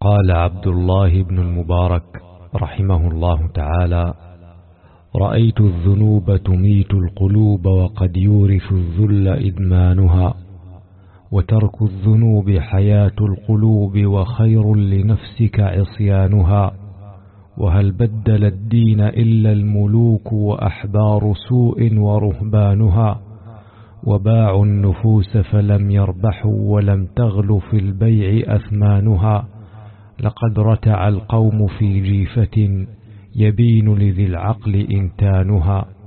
قال عبد الله بن المبارك رحمه الله تعالى رأيت الذنوب تميت القلوب وقد يورث الذل إدمانها وترك الذنوب حياة القلوب وخير لنفسك عصيانها وهل بدل الدين إلا الملوك وأحبار سوء ورهبانها وباعوا النفوس فلم يربحوا ولم تغل في البيع أثمانها لقد رتع القوم في جيفة يبين لذي العقل إنتانها.